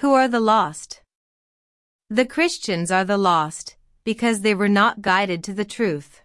Who are the lost? The Christians are the lost, because they were not guided to the truth.